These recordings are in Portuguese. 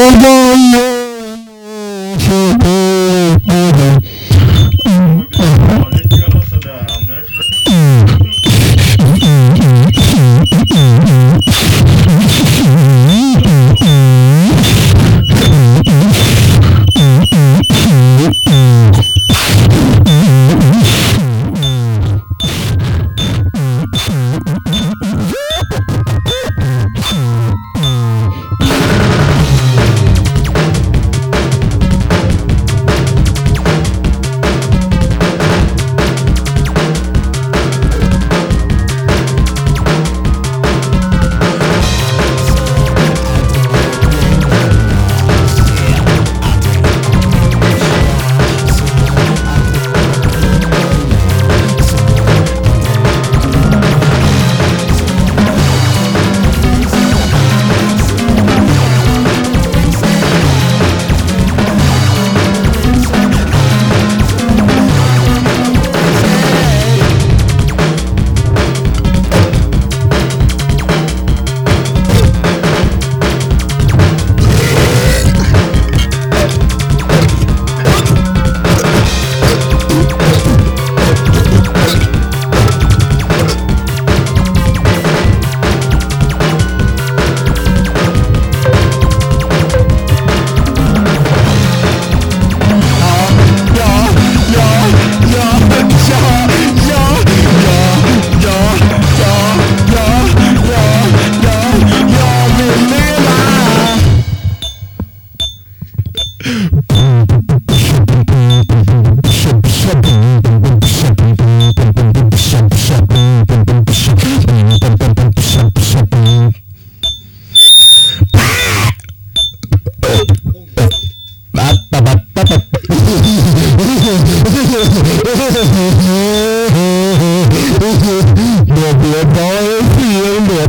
Oh, my God.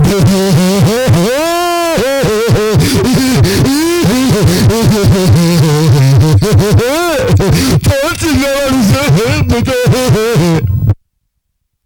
Hehehehe